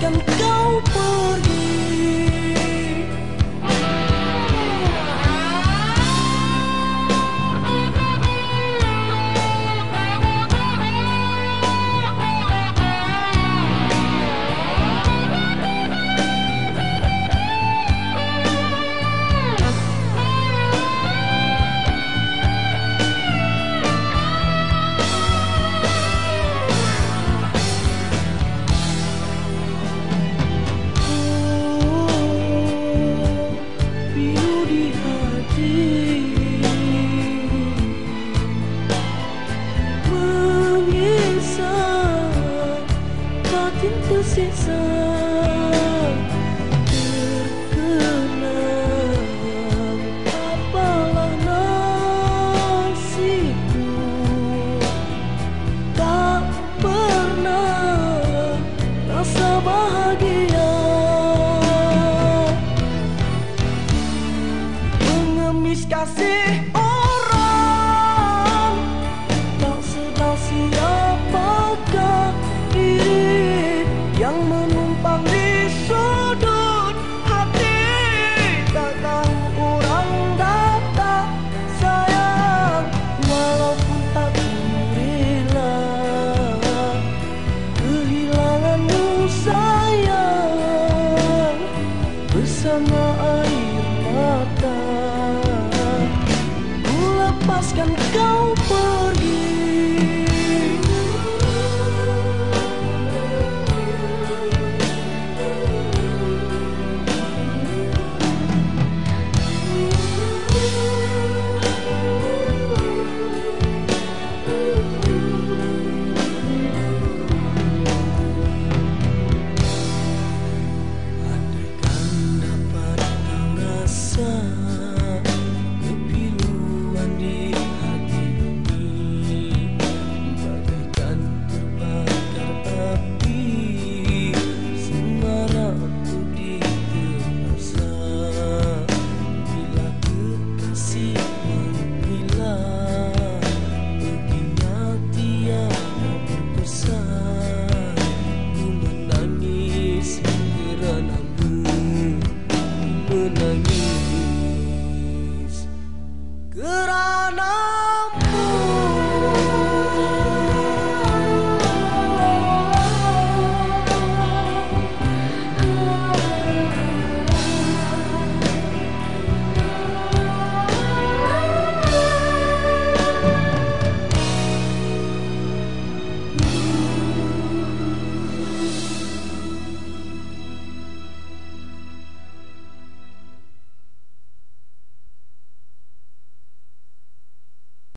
come. Go. Então ser. yang menunggu